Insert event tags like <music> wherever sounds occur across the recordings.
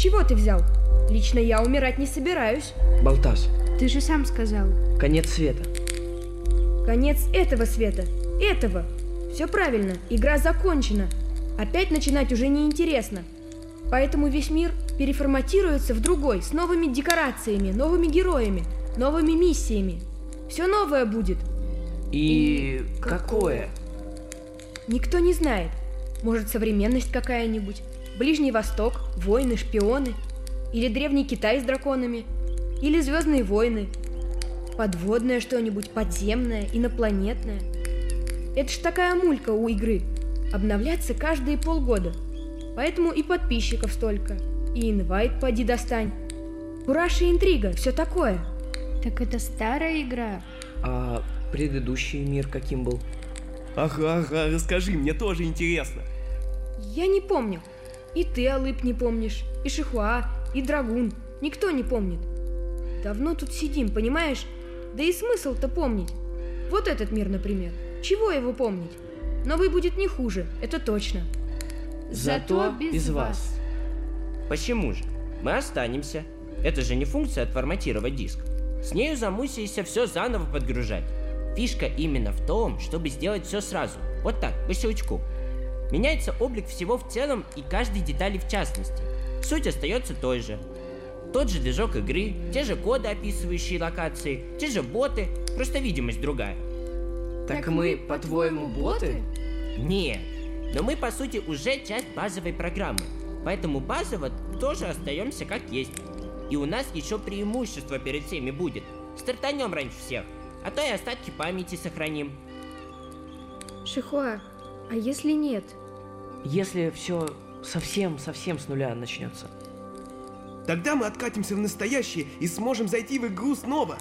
чего ты взял? Лично я умирать не собираюсь. Балтас, Ты же сам сказал. конец света. Конец этого света. Этого. Все правильно. Игра закончена. Опять начинать уже неинтересно. Поэтому весь мир переформатируется в другой, с новыми декорациями, новыми героями, новыми миссиями. Все новое будет. И какое? Никто не знает. Может, современность какая-нибудь, Ближний Восток, войны, шпионы, или Древний Китай с драконами, или Звездные войны, подводное что-нибудь, подземное, инопланетное. Это ж такая мулька у игры. Обновляться каждые полгода. Поэтому и подписчиков столько, и инвайт поди достань. Кураж и интрига, все такое. Так это старая игра. А предыдущий мир каким был? Ага, ага, расскажи, мне тоже интересно. Я не помню. И ты, Алып, не помнишь, и Шихуа, и Драгун. Никто не помнит. Давно тут сидим, понимаешь? Да и смысл-то помнить. Вот этот мир, например. Чего его помнить? Новый будет не хуже, это точно. Зато без вас. Почему же? Мы останемся. Это же не функция отформатировать диск. С нею замучаешься все заново подгружать. Фишка именно в том, чтобы сделать все сразу. Вот так, по щелчку. Меняется облик всего в целом и каждой детали в частности. Суть остается той же. Тот же движок игры, те же коды, описывающие локации, те же боты, просто видимость другая. Так, мы, по-твоему, боты? Нет, но мы по сути уже часть базовой программы, поэтому базово тоже остаемся как есть. И у нас еще преимущество перед всеми будет. Стартанем раньше всех, а то и остатки памяти сохраним. Шихуа, а если нет? Если все совсем-совсем с нуля начнется. Тогда мы откатимся в настоящее и сможем зайти в игру снова.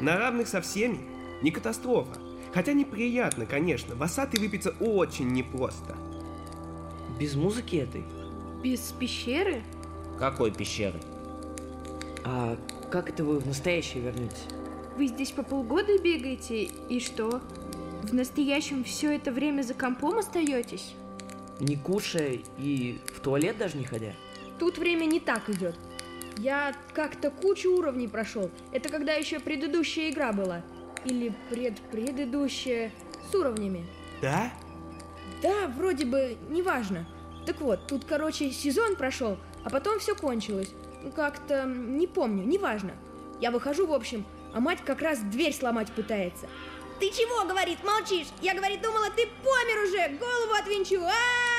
На равных со всеми. Не катастрофа. Хотя неприятно, конечно. В Асаты выпиться очень непросто. Без музыки этой? Без пещеры? Какой пещеры? А как это вы в настоящее вернетесь? Вы здесь по полгода бегаете, и что? В настоящем все это время за компом остаетесь? Не кушая и в туалет даже не ходя? Тут время не так идет. Я как-то кучу уровней прошел. Это когда еще предыдущая игра была. Или предпредыдущая с уровнями. Да? Да, вроде бы, неважно. Так вот, тут, короче, сезон прошел, а потом все кончилось. Ну, Как-то, не помню, неважно. Я выхожу, в общем, а мать как раз дверь сломать пытается. Ты чего, говорит, молчишь? Я, говорит, думала, ты помер уже, голову отвинчу. А!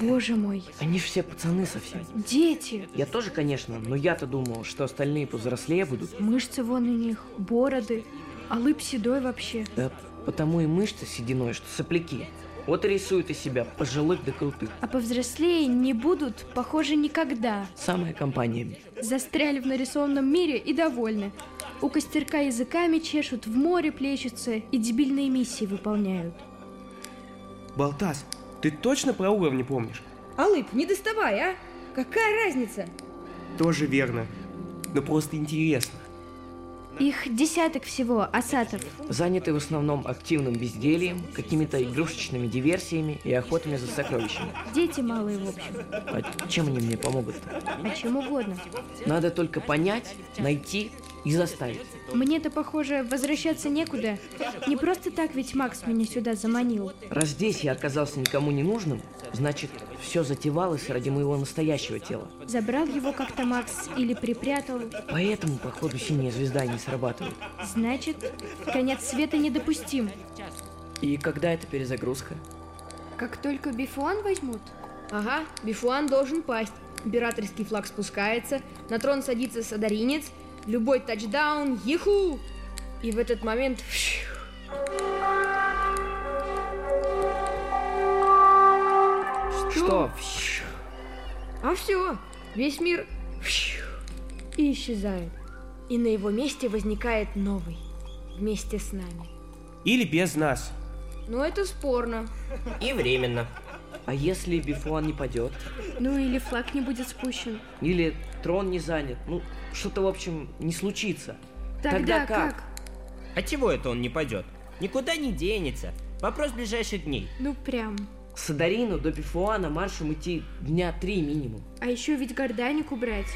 Боже мой, Они же все пацаны совсем. дети! Я тоже, конечно, но я-то думал, что остальные повзрослее будут. Мышцы вон у них, бороды, а лып седой вообще. Да потому и мышцы сединой, что сопляки. Вот и рисуют из себя пожилых да крутых. А повзрослее не будут, похоже, никогда. Самая компания. Застряли в нарисованном мире и довольны. У костерка языками чешут, в море плещутся и дебильные миссии выполняют. Балтас, ты точно про уровни помнишь? Алып, не доставай, а? Какая разница? Тоже верно. Но просто интересно. Их десяток всего, асатов. Заняты в основном активным бездельем, какими-то игрушечными диверсиями и охотами за сокровищами. Дети малые, в общем. А чем они мне помогут-то? А чем угодно. Надо только понять, найти и заставить. Мне-то, похоже, возвращаться некуда. Не просто так ведь Макс меня сюда заманил. Раз здесь я оказался никому не нужным, значит, все затевалось ради моего настоящего тела. Забрал его как-то Макс или припрятал. Поэтому, походу, синяя звезда не срабатывает. Значит, конец света недопустим. И когда эта перезагрузка? Как только Бифуан возьмут, Ага, Бифуан должен пасть. Императорский флаг спускается, на трон садится садаринец, любой тачдаун, еху! И в этот момент... фью, Что? А все, весь мир и исчезает. И на его месте возникает новый, вместе с нами. Или без нас. Но это спорно. И временно. А если Бифуан не падет? ну или флаг не будет спущен. Или трон не занят? Ну, что-то, в общем, не случится. Тогда, как? А чего это он не пойдет? Никуда не денется. Вопрос ближайших дней. Ну прям. С Адарину до Пифуана маршем идти дня три минимум. А еще ведь горданик убрать.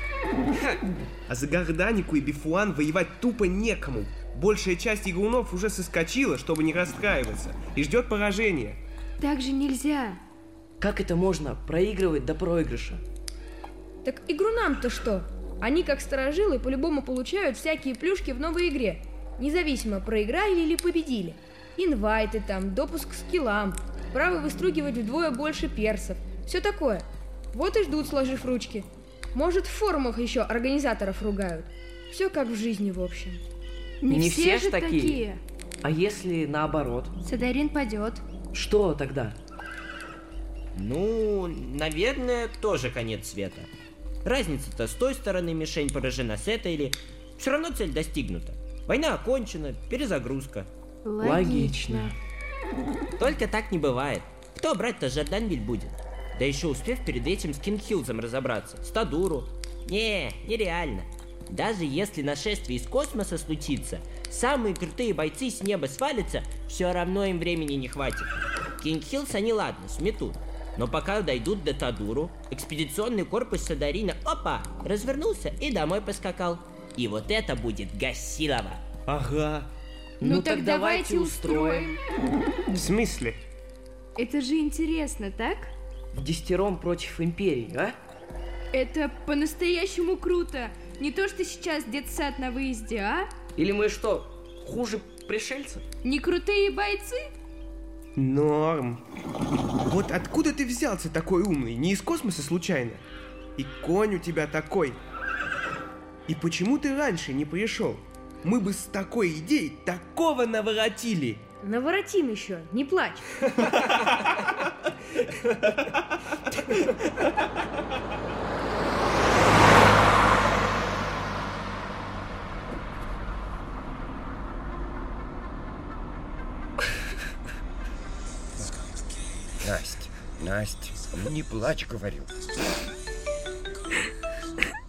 А за Горданику и Бифуан воевать тупо некому. Большая часть игрунов уже соскочила, чтобы не расстраиваться, и ждет поражения. Так же нельзя. Как это можно проигрывать до проигрыша? Так игрунам-то что? Они, как сторожилы, по-любому получают всякие плюшки в новой игре. Независимо, проиграли или победили. Инвайты там, допуск к скиллам, право выстругивать вдвое больше персов. Все такое. Вот и ждут, сложив ручки. Может, в форумах еще организаторов ругают. Все как в жизни, в общем. Не, Не все, все же такие. такие. А если наоборот? Садарин падет. Что тогда? Ну, наверное, тоже конец света. Разница-то с той стороны мишень поражена, с этой или... Все равно цель достигнута. Война окончена, перезагрузка. Логично. Только так не бывает. Кто брать-то Жорданвиль будет? Да еще успев перед этим с Кингхилзом разобраться, с Тадуру. Не, нереально. Даже если нашествие из космоса случится, самые крутые бойцы с неба свалятся, все равно им времени не хватит. Кингхилз они ладно, сметут. Но пока дойдут до Тадуру, экспедиционный корпус Садарина, опа, развернулся и домой поскакал. И вот это будет Гасилова. Ага. Ну, так, давайте устроим. В смысле? Это же интересно, так? В десятером против империи, а? Это по-настоящему круто. Не то, что сейчас детсад на выезде, а? Или мы что, хуже пришельцев? Не крутые бойцы? Норм. Вот откуда ты взялся такой умный? Не из космоса случайно? И конь у тебя такой. И почему ты раньше не пришел? Мы бы с такой идеей такого наворотили. Наворотим еще, не плачь. <laughs> <laughs> Настя, не плачь, говорю.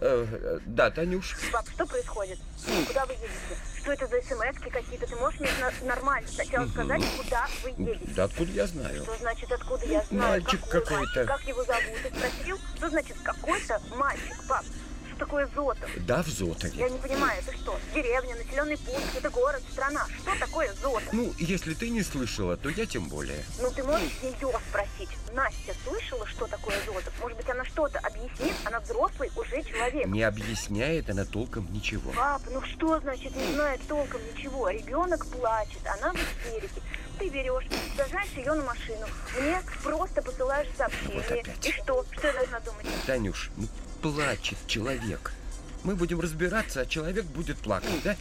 Э, э, да, Танюш, Пап, что происходит? Куда вы едете? Что это за смс какие-то? Ты можешь мне на- нормально сначала сказать, куда вы едете? да откуда я знаю? Что значит, откуда я знаю? Мальчик Какой какой-то. мальчик? Как его зовут? Ты спросил? Что значит какой-то мальчик, пап? Что такое Зотов? Да, в Я Зотове. не понимаю, это что? Деревня, населенный пункт, это город, страна. Что такое Зотов? Ну, если ты не слышала, то я тем более. Ну ты можешь ее спросить. Настя слышала, что такое Зотов? Может быть, она что-то объяснит? Она взрослый уже человек. Не объясняет она толком ничего. Пап, ну что значит не знает толком ничего? Ребенок плачет, она в истерике. Ты берешь, сажаешь ее на машину, мне просто посылаешь сообщение. Вот опять. И что? Что я должна думать? Танюш, ну плачет человек. Мы будем разбираться, а человек будет плакать, да?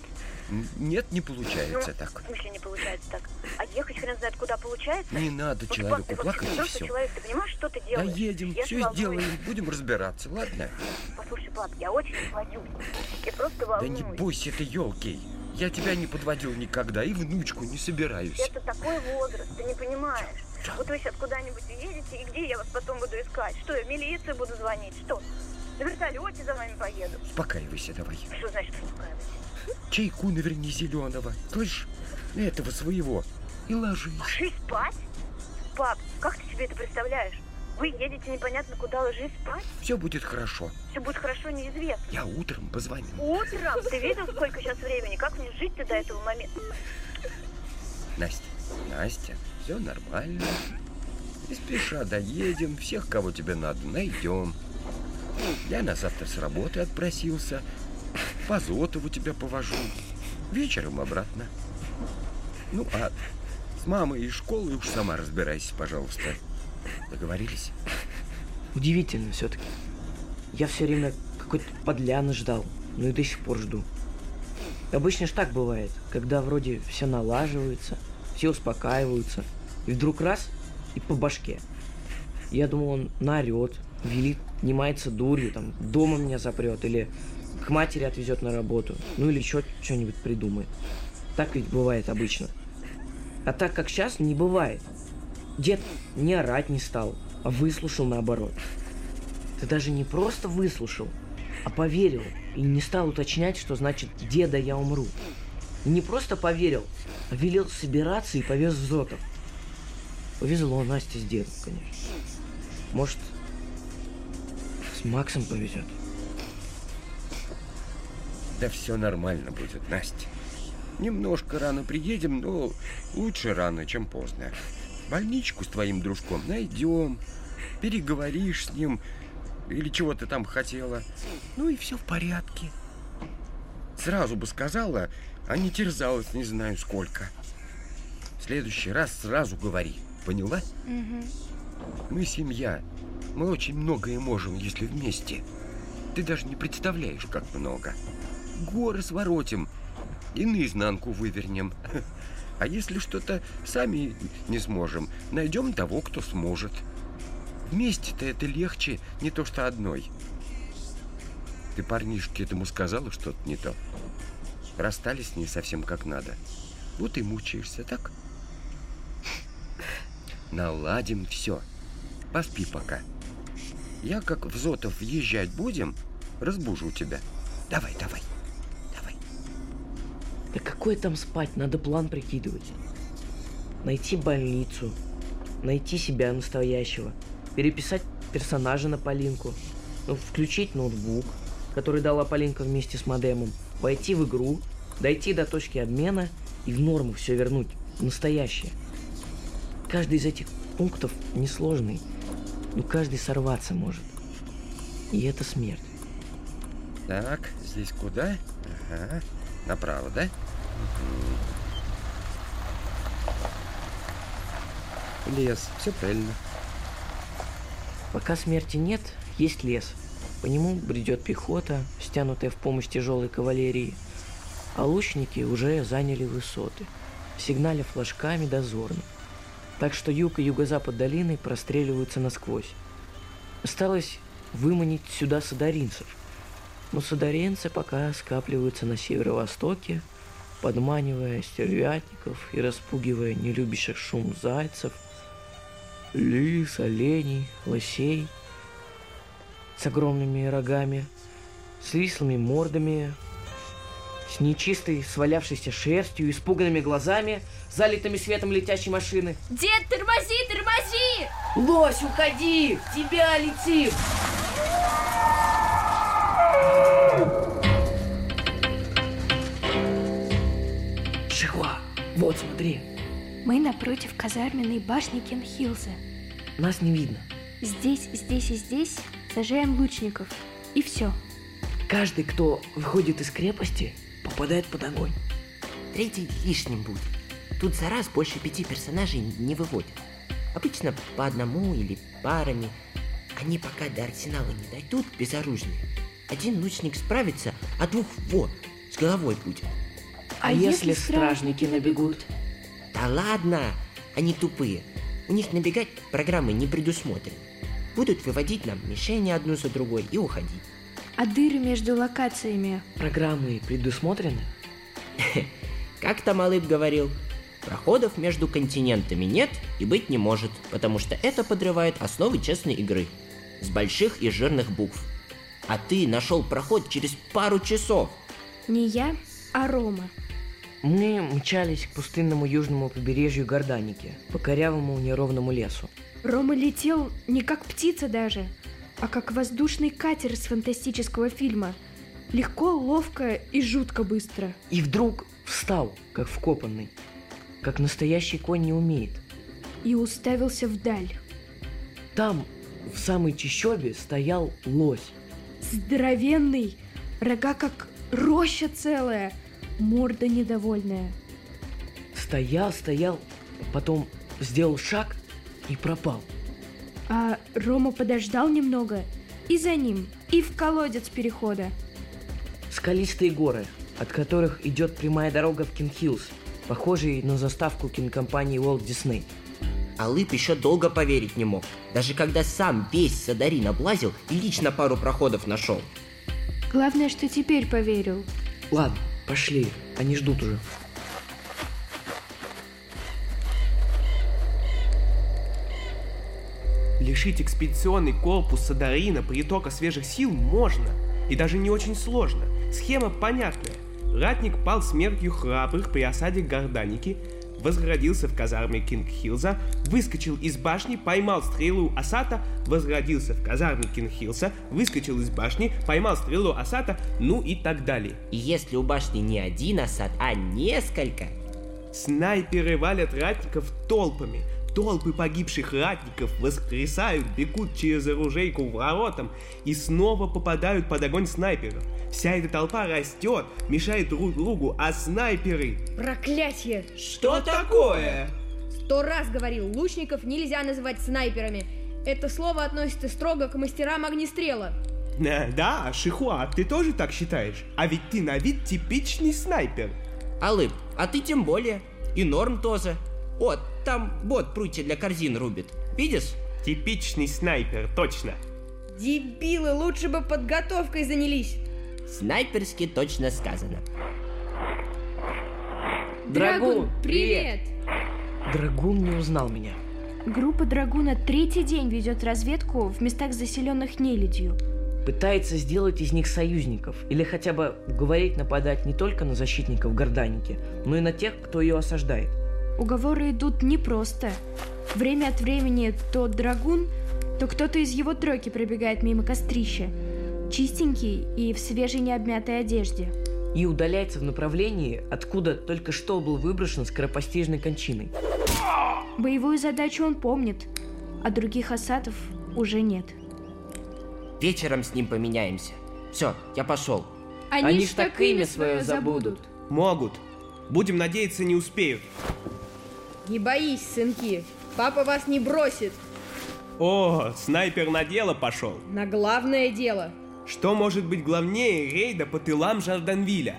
Нет, не получается ну, так. В смысле не получается так? А ехать хрен знает куда получается? Не надо Вот, человеку вообще плакать и взрослый все. человек, ты понимаешь, что ты Да делаешь? едем, Я все волнуюсь. сделаем, будем разбираться, ладно? Послушай, пап, я очень боюсь. Я просто Да волнуюсь. не бойся ты, елки. Я тебя не подводил никогда и внучку не собираюсь. Это такой возраст, ты не понимаешь. Вот вы сейчас куда-нибудь уедете, и где я вас потом буду искать? Что, я в милицию буду звонить? Что? На вертолете за вами поеду? Успокаивайся давай. Что значит успокаивайся? Чайку наверни зеленого. Слышь, этого своего. И ложись. Ложись спать? Пап, как ты себе это представляешь? Вы едете непонятно куда, ложись спать? Все будет хорошо. Все будет хорошо, неизвестно. Я утром позвоню. Утром? Ты видел, сколько сейчас времени? Как мне жить-то до этого момента? Настя, Настя, все нормально. Не спеша доедем, всех, кого тебе надо, найдем. Я на завтра с работы отпросился. По Зотову тебя повожу. Вечером обратно. Ну, а с мамой из школы уж сама разбирайся, пожалуйста. Договорились? Удивительно все-таки. Я все время какой-то подляны ждал, ну и до сих пор жду. Обычно ж так бывает, когда вроде все налаживается, все успокаиваются, и вдруг раз и по башке. Я думал, он наорет, велит, не мается дурью, там, дома меня запрет, или к матери отвезет на работу, ну или еще что-нибудь придумает. Так ведь бывает обычно. А так как сейчас не бывает. Дед не орать не стал, а выслушал наоборот. Ты даже не просто выслушал, а поверил и не стал уточнять, что значит «деда, я умру». И не просто поверил, а велел собираться и повез в Зотов. Повезло Насте с дедом, конечно. Может, Максом повезет. Да все нормально будет, Настя. Немножко рано приедем, но лучше рано, чем поздно. Больничку с твоим дружком найдем, переговоришь с ним, или чего ты там хотела. Ну и все в порядке. Сразу бы сказала, а не терзалась не знаю сколько. В следующий раз сразу говори, поняла? Мы семья. Мы очень многое можем, если вместе. Ты даже не представляешь, как много. Горы своротим и наизнанку вывернем. <laughs> А если что-то сами не сможем, найдем того, кто сможет. Вместе-то это легче, не то что одной. Ты парнишке этому сказала что-то не то? Расстались с ней совсем как надо. Вот и мучаешься, так? <laughs> Наладим все. Поспи пока. Я, как в Зотов въезжать будем, разбужу тебя. Давай, давай, давай. Да какое там спать, надо план прикидывать. Найти больницу, найти себя настоящего, переписать персонажа на Полинку, ну, включить ноутбук, который дала Полинка вместе с модемом, войти в игру, дойти до точки обмена и в норму все вернуть, в настоящее. Каждый из этих пунктов несложный, но каждый сорваться может. И это смерть. Так, здесь куда? Ага. Направо, да? Мгм. Лес, все правильно. Пока смерти нет, есть лес. По нему бредет пехота, стянутая в помощь тяжелой кавалерии. А лучники уже заняли высоты, сигналя флажками дозорным. Так что юг и юго-запад долины простреливаются насквозь. Осталось выманить сюда садаринцев. Но садаренцы пока скапливаются на северо-востоке, подманивая стервятников и распугивая нелюбящих шум зайцев, лис, оленей, лосей с огромными рогами, с вислыми мордами, с нечистой свалявшейся шерстью, испуганными глазами, залитыми светом летящей машины. Дед, тормози, тормози! Лось, уходи! В тебя летит! Шихуа, вот смотри, Мы напротив казарменной башни Кенхилза. нас не видно. Здесь, здесь и здесь сажаем лучников. И все. Каждый, кто выходит из крепости, попадает под огонь. Третий лишним будет. Тут за раз больше пяти персонажей не выводят. Обычно по одному или парами. Они пока до арсенала не дойдут безоружные. Один лучник справится, а двух вот, с головой будет. А, если стражники набегут? Да ладно, они тупые. У них набегать программы не предусмотрены. Будут выводить нам мишени одну за другой и уходить. А дыры между локациями? Программы предусмотрены? <laughs> Как там Алып говорил, проходов между континентами нет и быть не может, потому что это подрывает основы честной игры. С больших и жирных букв. А ты нашел проход через пару часов. Не я, а Рома. Мы мчались к пустынному южному побережью Горданики, по корявому неровному лесу. Рома летел не как птица даже, а как воздушный катер из фантастического фильма. Легко, ловко и жутко быстро. И вдруг встал, как вкопанный, как настоящий конь не умеет. И уставился вдаль. Там, в самой чащобе, стоял лось. Здоровенный, рога как роща целая, морда недовольная. Стоял, стоял, потом сделал шаг и пропал. А Рома подождал немного, и за ним, и в колодец перехода. Скалистые горы, от которых идет прямая дорога в Кинг-Хиллз, похожий на заставку кинокомпании Walt Disney. Алып еще долго поверить не мог, даже когда сам весь Садарин облазил и лично пару проходов нашел. Главное, что теперь поверил. Ладно, пошли, они ждут уже. Лишить экспедиционный корпус Садарина притока свежих сил можно, и даже не очень сложно. Схема понятная. Ратник пал смертью храбрых при осаде Горданики, возродился в казарме Кинг-Хилза, выскочил из башни, поймал стрелу Асата, возродился в казарме Кинг-Хилса, выскочил из башни, поймал стрелу Асата, ну и так далее. И если у башни не один Асат, а несколько, Снайперы валят ратников толпами. Толпы погибших ратников воскресают, бегут через оружейку воротам и снова попадают под огонь снайперов. Вся эта толпа растет, мешает друг другу, а снайперы... Проклятье! Что такое? Сто раз говорил, лучников нельзя называть снайперами. Это слово относится строго к мастерам огнестрела. Э, Да, Шихуа, ты тоже так считаешь? А ведь ты на вид типичный снайпер. Алып, а ты тем более. И Норм тоже. Вот, там бот прутья для корзин рубит. Видишь? Типичный снайпер, точно. Дебилы, лучше бы подготовкой занялись. Снайперски точно сказано. Драгун, привет! Драгун не узнал меня. Группа Драгуна третий день ведет разведку в местах, заселенных нелюдью. Пытается сделать из них союзников, или хотя бы уговорить нападать не только на защитников Горданики, но и на тех, кто ее осаждает. Уговоры идут непросто. Время от времени то Драгун, то кто-то из его тройки пробегает мимо кострища. Чистенький и в свежей необмятой одежде. И удаляется в направлении, откуда только что был выброшен скоропостижной кончиной. Боевую задачу он помнит, а других осадов уже нет. Вечером с ним поменяемся. Все, я пошел. Они ж так имя свое забудут. Могут. Будем надеяться, не успеют. Не боись, сынки, папа вас не бросит. О, снайпер на дело пошел. На главное дело. Что может быть главнее рейда по тылам Жарданвиля?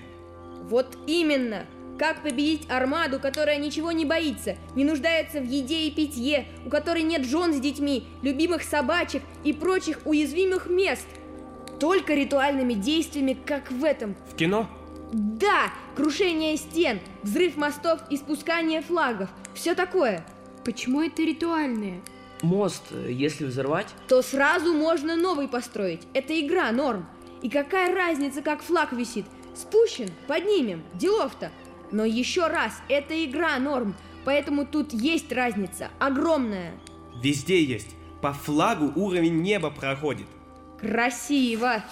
Вот именно. Как победить армаду, которая ничего не боится, не нуждается в еде и питье, у которой нет жен с детьми, любимых собачек и прочих уязвимых мест? Только ритуальными действиями, как в этом. В кино? Да, крушение стен, взрыв мостов и спускание флагов. Все такое. Почему это ритуальные? Мост, э, если взорвать, То сразу можно новый построить. Это игра, норм. И какая разница, как флаг висит? Спущен, поднимем, делов-то. Но еще раз, это игра, норм. Поэтому тут есть разница, огромная. Везде есть. По флагу уровень неба проходит. Красиво.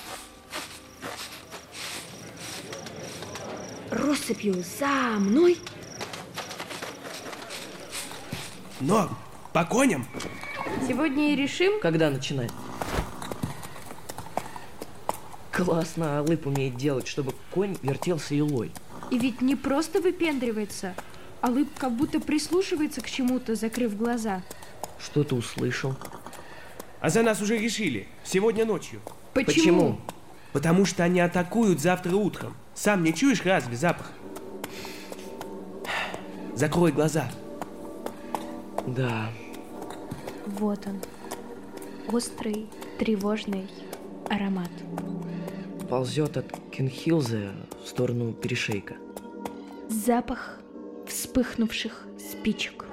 Россыпью за мной. Норм, по коням. Сегодня и решим, когда начинать? Классно, Алып умеет делать, чтобы конь вертелся елой. и ведь не просто выпендривается, а лып как будто прислушивается к чему-то, закрыв глаза. Что-то услышал. А за нас уже решили. Сегодня ночью. Почему? Потому что они атакуют завтра утром. Сам не чуешь разве запах? Закрой глаза. Да, Вот он. Острый, тревожный аромат. ползет от Кенхилза в сторону перешейка. Запах вспыхнувших спичек.